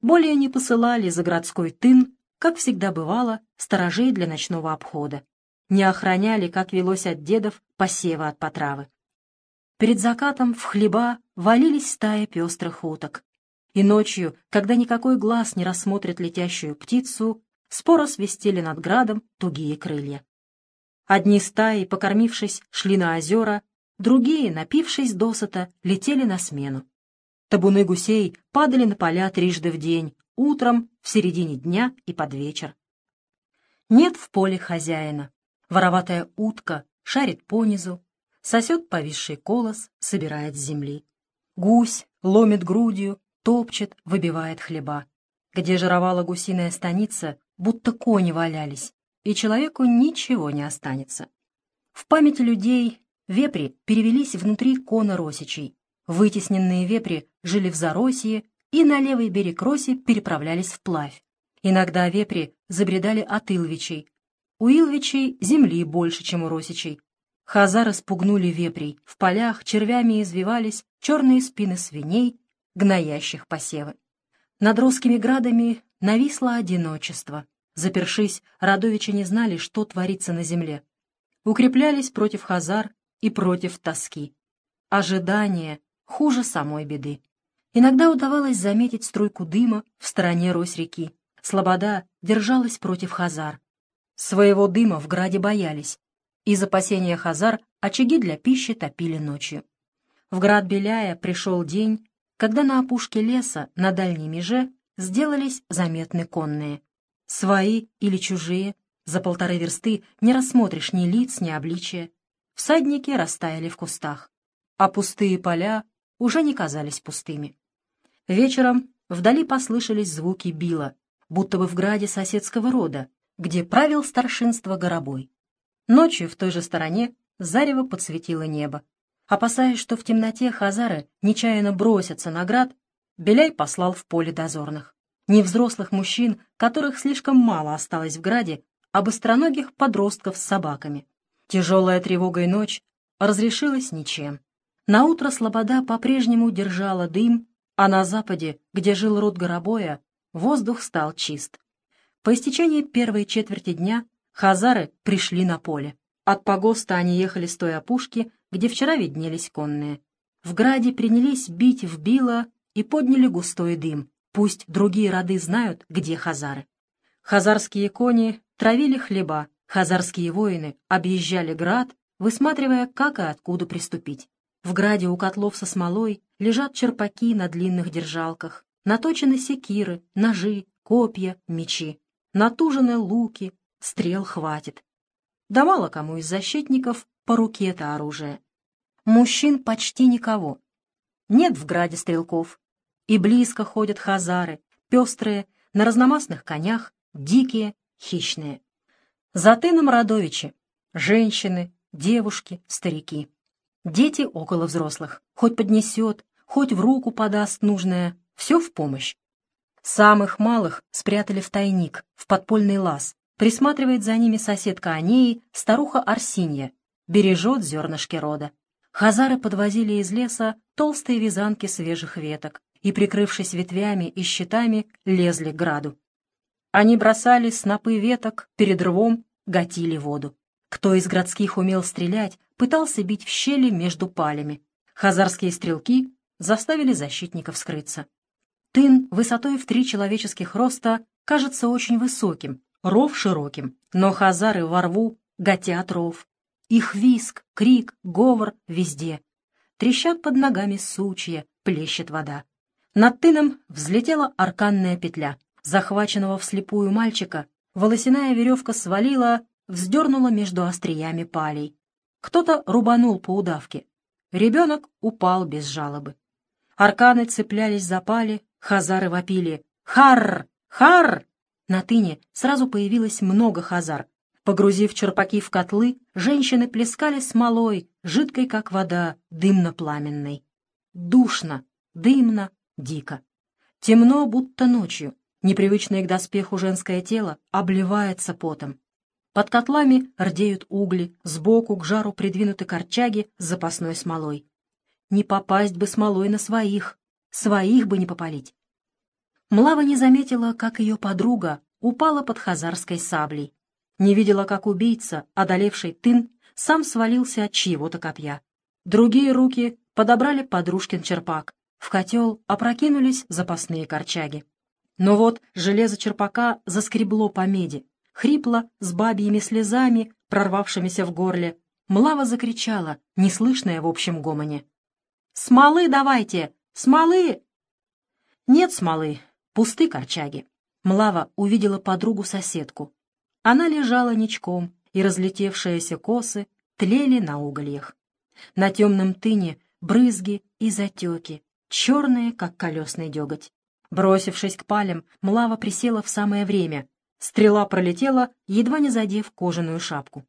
более не посылали за городской тын, как всегда бывало, сторожей для ночного обхода. Не охраняли, как велось от дедов, посева от потравы. Перед закатом в хлеба валились стаи пестрых уток. И ночью, когда никакой глаз не рассмотрит летящую птицу, споро свистели над градом тугие крылья. Одни стаи, покормившись, шли на озера, другие, напившись досыта, летели на смену. Табуны гусей падали на поля трижды в день, утром, в середине дня и под вечер. Нет в поле хозяина. Вороватая утка шарит понизу, сосет повисший колос, собирает с земли. Гусь ломит грудью, топчет, выбивает хлеба. Где жировала гусиная станица, будто кони валялись, и человеку ничего не останется. В памяти людей вепри перевелись внутри кона росичей. Вытесненные вепри жили в Заросье и на левый берег Роси переправлялись вплавь. Иногда вепри забредали от Илвичей. У Илвичей земли больше, чем у Росичей. Хазары спугнули вепрей, в полях червями извивались черные спины свиней, гноящих посевы. Над русскими градами нависло одиночество. Запершись, родовичи не знали, что творится на земле. Укреплялись против хазар и против тоски. Ожидание хуже самой беды. Иногда удавалось заметить струйку дыма в стороне Рось-реки. Слобода держалась против хазар. Своего дыма в граде боялись. Из опасения хазар очаги для пищи топили ночью. В град Беляя пришел день, когда на опушке леса на дальней меже сделались заметны конные. Свои или чужие, за полторы версты не рассмотришь ни лиц, ни обличия. Всадники растаяли в кустах, а пустые поля уже не казались пустыми. Вечером вдали послышались звуки била, будто бы в граде соседского рода, где правил старшинство горобой. Ночью в той же стороне зарево подсветило небо. Опасаясь, что в темноте хазары нечаянно бросятся на град, Беляй послал в поле дозорных. Не взрослых мужчин, которых слишком мало осталось в граде, а быстроногих подростков с собаками. Тяжелая тревога и ночь разрешилась ничем. Наутро Слобода по-прежнему держала дым а на западе, где жил род Горобоя, воздух стал чист. По истечении первой четверти дня хазары пришли на поле. От погоста они ехали с той опушки, где вчера виднелись конные. В граде принялись бить в било и подняли густой дым. Пусть другие роды знают, где хазары. Хазарские кони травили хлеба, хазарские воины объезжали град, высматривая, как и откуда приступить. В граде у котлов со смолой лежат черпаки на длинных держалках, наточены секиры, ножи, копья, мечи, натужены луки, стрел хватит. Да мало кому из защитников по руке-то оружие. Мужчин почти никого. Нет в граде стрелков. И близко ходят хазары, пестрые, на разномастных конях, дикие, хищные. За тыном родовичи — женщины, девушки, старики. Дети около взрослых. Хоть поднесет, хоть в руку подаст нужное. Все в помощь. Самых малых спрятали в тайник, в подпольный лаз. Присматривает за ними соседка Анеи, старуха Арсинья. Бережет зернышки рода. Хазары подвозили из леса толстые вязанки свежих веток и, прикрывшись ветвями и щитами, лезли к граду. Они бросали снопы веток перед рвом, гатили воду. Кто из городских умел стрелять, пытался бить в щели между палями. Хазарские стрелки заставили защитников скрыться. Тын высотой в три человеческих роста кажется очень высоким, ров широким, но хазары во рву готят ров. Их виск, крик, говор везде. Трещат под ногами сучья, плещет вода. Над тыном взлетела арканная петля. Захваченного вслепую мальчика волосяная веревка свалила, вздернула между остриями палей. Кто-то рубанул по удавке. Ребенок упал без жалобы. Арканы цеплялись за пали, хазары вопили «Харр! Харр!». На тыне сразу появилось много хазар. Погрузив черпаки в котлы, женщины плескали смолой, жидкой, как вода, дымно-пламенной. Душно, дымно, дико. Темно, будто ночью. Непривычное к доспеху женское тело обливается потом. Под котлами рдеют угли, сбоку к жару придвинуты корчаги с запасной смолой. Не попасть бы смолой на своих, своих бы не попалить. Млава не заметила, как ее подруга упала под хазарской саблей. Не видела, как убийца, одолевший тын, сам свалился от чьего-то копья. Другие руки подобрали подружкин черпак. В котел опрокинулись запасные корчаги. Но вот железо черпака заскребло по меди, хрипло, с бабьими слезами, прорвавшимися в горле. Млава закричала, неслышная в общем гомоне. «Смолы давайте! Смолы!» Нет смолы, пусты корчаги. Млава увидела подругу-соседку. Она лежала ничком, и разлетевшиеся косы тлели на угольях. На темном тыне брызги и затеки, черные, как колесный деготь. Бросившись к палям, Млава присела в самое время. Стрела пролетела, едва не задев кожаную шапку.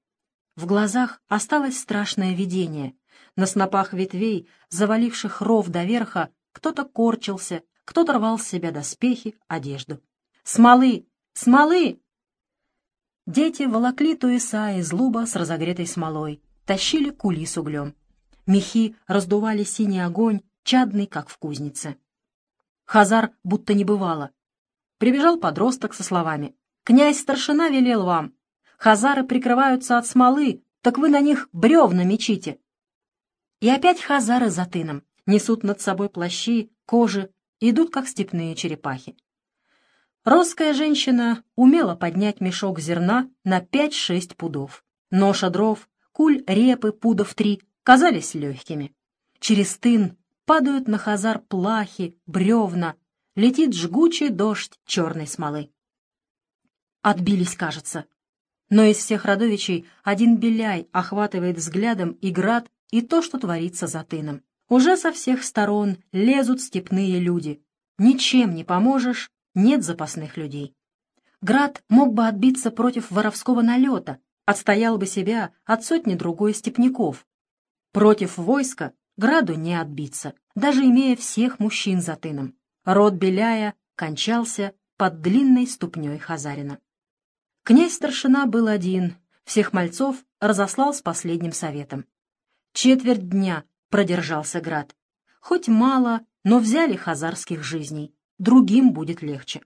В глазах осталось страшное видение. На снопах ветвей, заваливших ров до верха, кто-то корчился, кто-то рвал с себя доспехи, одежду. «Смолы! Смолы!» Дети волокли туеса из луба с разогретой смолой, тащили кули с углем. Мехи раздували синий огонь, чадный, как в кузнице. Хазар будто не бывало. Прибежал подросток со словами. «Князь-старшина велел вам. Хазары прикрываются от смолы, так вы на них бревна мечите». И опять хазары за тыном. Несут над собой плащи, кожи, идут, как степные черепахи. Росская женщина умела поднять мешок зерна на пять-шесть пудов. Ноша дров, куль репы пудов три казались легкими. Через тын падают на хазар плахи, бревна, летит жгучий дождь черной смолы. Отбились, кажется. Но из всех родовичей один Беляй охватывает взглядом и град, и то, что творится за тыном. Уже со всех сторон лезут степные люди. Ничем не поможешь, нет запасных людей. Град мог бы отбиться против воровского налета, отстоял бы себя от сотни другой степняков. Против войска Граду не отбиться, даже имея всех мужчин за тыном. Род Беляя кончался под длинной ступней Хазарина. Князь-старшина был один, всех мальцов разослал с последним советом. Четверть дня продержался град. Хоть мало, но взяли хазарских жизней другим будет легче.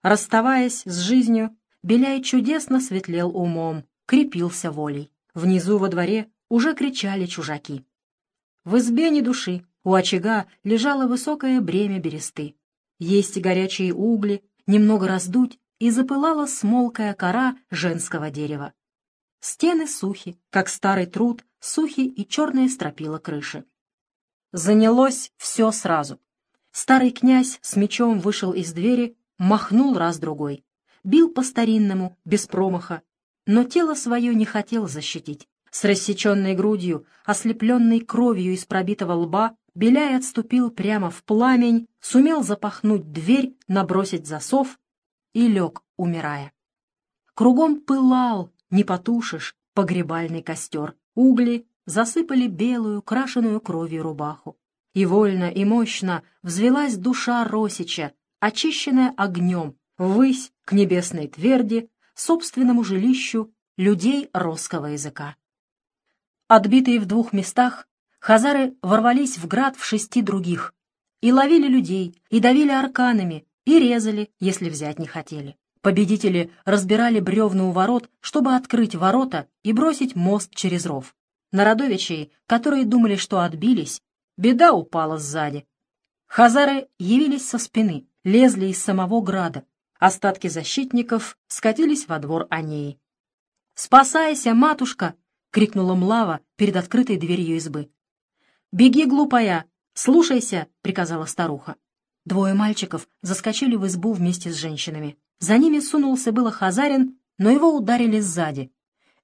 Расставаясь с жизнью, Беляй чудесно светлел умом, крепился волей. Внизу во дворе уже кричали чужаки. В избе ни души, у очага лежало высокое бремя бересты. Есть горячие угли, немного раздуть, и запылала смолкая кора женского дерева. Стены сухи, как старый труд, сухи и черные стропила крыши. Занялось все сразу. Старый князь с мечом вышел из двери, махнул раз-другой. Бил по-старинному, без промаха, но тело свое не хотел защитить. С рассеченной грудью, ослепленной кровью из пробитого лба, Беляй отступил прямо в пламень, сумел запахнуть дверь, набросить засов и лег, умирая. Кругом пылал, не потушишь, погребальный костер. Угли засыпали белую, крашеную кровью рубаху и вольно и мощно взвелась душа Росича, очищенная огнем, ввысь к небесной тверди, собственному жилищу людей русского языка. Отбитые в двух местах, хазары ворвались в град в шести других и ловили людей, и давили арканами, и резали, если взять не хотели. Победители разбирали бревна у ворот, чтобы открыть ворота и бросить мост через ров. Народовичей, которые думали, что отбились, Беда упала сзади. Хазары явились со спины, лезли из самого града. Остатки защитников скатились во двор Анеи. «Спасайся, матушка!» — крикнула Млава перед открытой дверью избы. «Беги, глупая! Слушайся!» — приказала старуха. Двое мальчиков заскочили в избу вместе с женщинами. За ними сунулся было Хазарин, но его ударили сзади.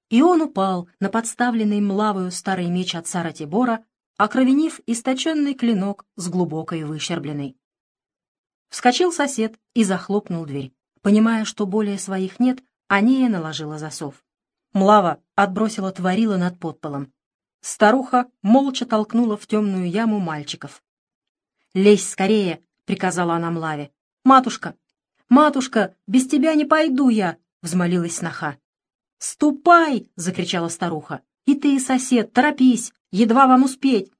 И он упал на подставленный Млавою старый меч отца Ратибора, окровенив источенный клинок с глубокой выщербленной. Вскочил сосед и захлопнул дверь. Понимая, что более своих нет, Анея наложила засов. Млава отбросила творила над подполом. Старуха молча толкнула в темную яму мальчиков. «Лезь скорее!» — приказала она Млаве. «Матушка! Матушка! Без тебя не пойду я!» — взмолилась сноха. «Ступай!» — закричала старуха. «И ты, сосед, торопись! Едва вам успеть!»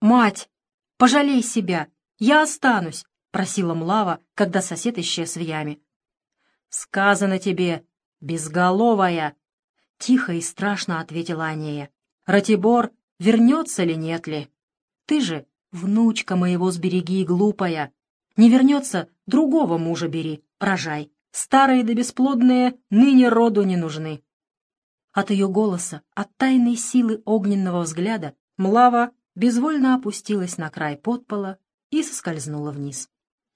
«Мать, пожалей себя! Я останусь!» — просила Млава, когда сосед исчез в яме. «Сказано тебе, безголовая!» — тихо и страшно ответила Анея. «Ратибор вернется ли, нет ли? Ты же, внучка моего сбереги, глупая. Не вернется, другого мужа бери, рожай. Старые да бесплодные ныне роду не нужны». От ее голоса, от тайной силы огненного взгляда, Млава безвольно опустилась на край подпола и соскользнула вниз.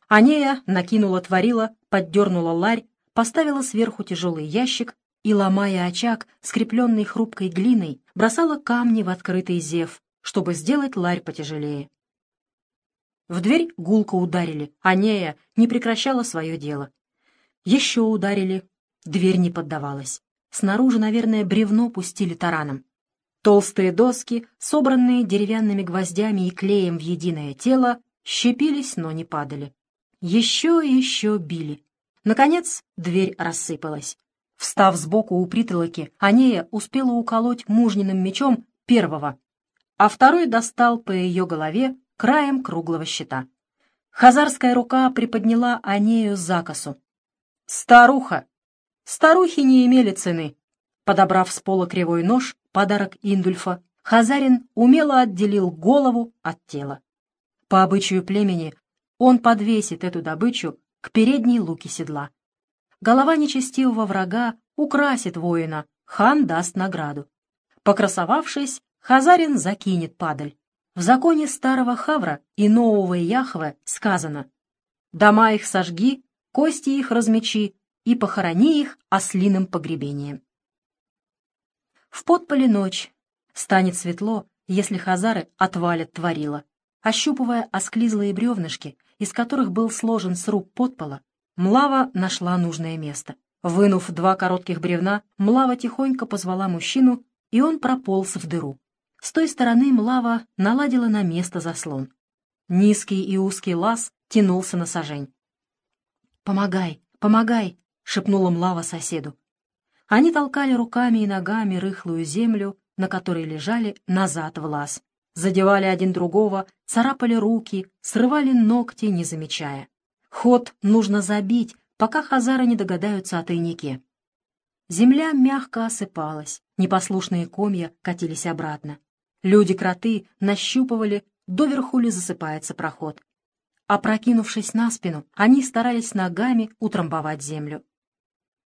Анея накинула творила, поддернула ларь, поставила сверху тяжелый ящик и, ломая очаг, скрепленный хрупкой глиной, бросала камни в открытый зев, чтобы сделать ларь потяжелее. В дверь гулко ударили, Анея не прекращала свое дело. Еще ударили, дверь не поддавалась. Снаружи, наверное, бревно пустили тараном. Толстые доски, собранные деревянными гвоздями и клеем в единое тело, щепились, но не падали. Еще и еще били. Наконец дверь рассыпалась. Встав сбоку у притолоки, Анея успела уколоть мужниным мечом первого, а второй достал по ее голове краем круглого щита. Хазарская рука приподняла Анею за косу. «Старуха! Старухи не имели цены!» Подобрав с пола кривой нож, подарок Индульфа, Хазарин умело отделил голову от тела. По обычаю племени он подвесит эту добычу к передней луке седла. Голова нечестивого врага украсит воина, хан даст награду. Покрасовавшись, Хазарин закинет падаль. В законе старого Хавра и нового Яхве сказано «Дома их сожги, кости их размечи и похорони их ослиным погребением». В подполе ночь. Станет светло, если хазары отвалят творила. Ощупывая осклизлые бревнышки, из которых был сложен сруб подпола, Млава нашла нужное место. Вынув два коротких бревна, Млава тихонько позвала мужчину, и он прополз в дыру. С той стороны Млава наладила на место заслон. Низкий и узкий лаз тянулся на сажень. «Помогай, помогай!» — шепнула Млава соседу. Они толкали руками и ногами рыхлую землю, на которой лежали назад в лаз задевали один другого, царапали руки, срывали ногти, не замечая. Ход нужно забить, пока хазары не догадаются о тайнике. Земля мягко осыпалась, непослушные комья катились обратно. Люди-кроты нащупывали, доверху ли засыпается проход. Опрокинувшись на спину, они старались ногами утрамбовать землю.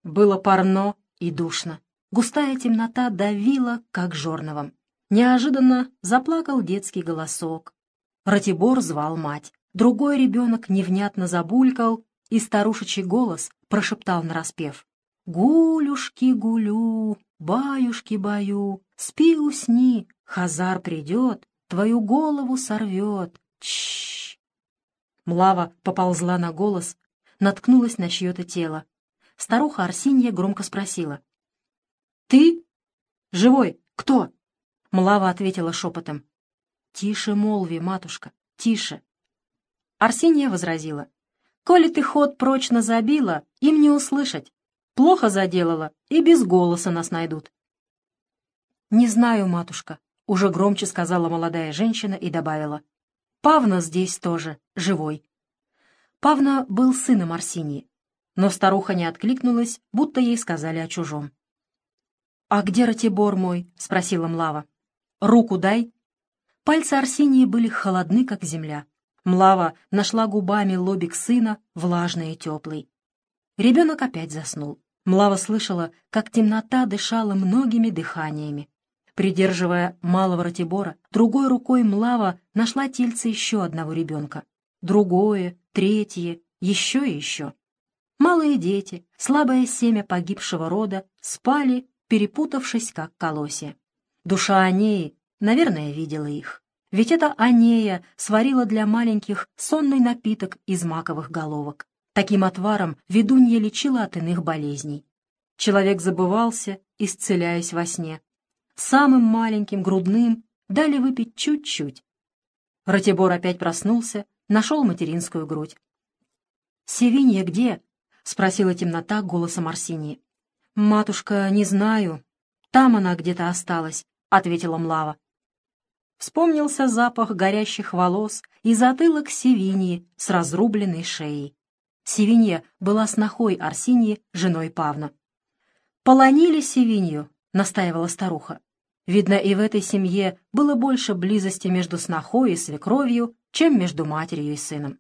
Было парно и душно. Густая темнота давила, как жорновом. Неожиданно заплакал детский голосок. Ратибор звал мать. Другой ребенок невнятно забулькал, и старушечий голос прошептал нараспев. «Гулюшки гулю, баюшки баю, спи усни, Хазар придет, твою голову сорвет. Чш. Млава поползла на голос, наткнулась на чье-то тело. Старуха Арсинья громко спросила. «Ты? Живой? Кто?» Млава ответила шепотом. «Тише молви, матушка, тише». Арсения возразила. «Коли ты ход прочно забила, им не услышать. Плохо заделала, и без голоса нас найдут». «Не знаю, матушка», — уже громче сказала молодая женщина и добавила. «Павна здесь тоже, живой». Павна был сыном Арсинии, но старуха не откликнулась, будто ей сказали о чужом. «А где Ратибор мой?» — спросила Млава. Руку дай!» Пальцы Арсении были холодны, как земля. Млава нашла губами лобик сына, влажный и теплый. Ребенок опять заснул. Млава слышала, как темнота дышала многими дыханиями. Придерживая малого Ратибора, другой рукой Млава нашла тельце еще одного ребенка. Другое, третье, еще и еще. Малые дети, слабое семя погибшего рода, спали, перепутавшись, как колосья. Душа Анеи, наверное, видела их. Ведь это Анея сварила для маленьких сонный напиток из маковых головок. Таким отваром ведунья лечила от иных болезней. Человек забывался, исцеляясь во сне. Самым маленьким, грудным, дали выпить чуть-чуть. Ратибор опять проснулся, нашел материнскую грудь. «Севинья где?» — спросила темнота голосом Арсинии. «Матушка, не знаю. Там она где-то осталась ответила Млава. Вспомнился запах горящих волос и затылок Севиньи с разрубленной шеей. Севинья была снохой Арсиньи, женой Павна. «Полонили Севинью», — настаивала старуха. Видно, и в этой семье было больше близости между снохой и свекровью, чем между матерью и сыном.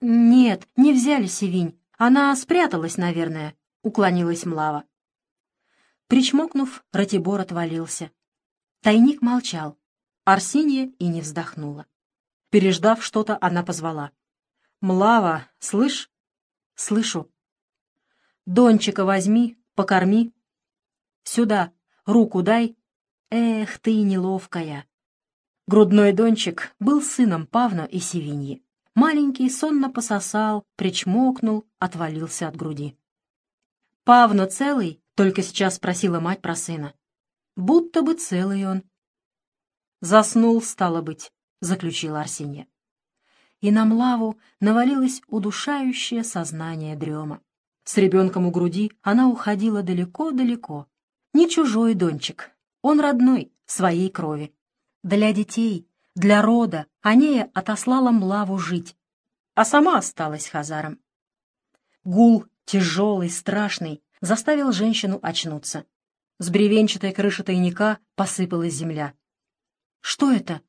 «Нет, не взяли Севинь. Она спряталась, наверное», — уклонилась Млава. Причмокнув, Ратибор отвалился. Тайник молчал. Арсения и не вздохнула. Переждав что-то, она позвала. «Млава, слышь?» «Слышу». «Дончика возьми, покорми». «Сюда, руку дай». «Эх, ты неловкая». Грудной дончик был сыном Павна и Севиньи. Маленький сонно пососал, причмокнул, отвалился от груди. «Павно целый?» — только сейчас спросила мать про сына. «Будто бы целый он». «Заснул, стало быть», — заключила Арсенья. И на Млаву навалилось удушающее сознание дрема. С ребенком у груди она уходила далеко-далеко. Не чужой дончик, он родной, своей крови. Для детей, для рода Анея отослала Млаву жить, а сама осталась хазаром. Гул, тяжелый, страшный, заставил женщину очнуться. С бревенчатой крыши тайника посыпалась земля. «Что это?»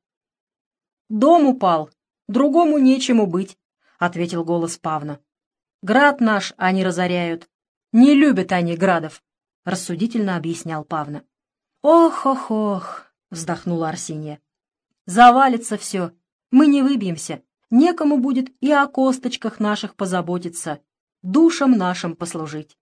«Дом упал, другому нечему быть», — ответил голос Павна. «Град наш они разоряют. Не любят они градов», — рассудительно объяснял Павна. «Ох-ох-ох», — вздохнула Арсения. «Завалится все, мы не выбьемся, некому будет и о косточках наших позаботиться, душам нашим послужить».